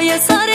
yes, I